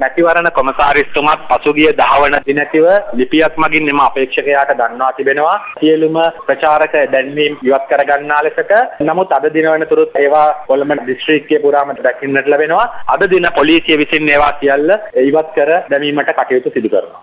මැතිවරණ කොමසාරිස්තුමාත් පසුගිය 10 වන දිනතිව ලිපියක් මගින් එම අපේක්ෂකයාට දන්වා තිබෙනවා සියලුම ප්‍රචාරක දැන්වීම් ඉවත් කර ගන්නා ලෙසට. නමුත් අද දින වෙනතුරුත් ඒවා කොළඹ දිස්ත්‍රික්කයේ පුරාම දකින්නට ලැබෙනවා. අද දින පොලිසිය විසින් ඒවා සියල්ල ඉවත් කර දැමීමට කටයුතු සිදු කරනවා.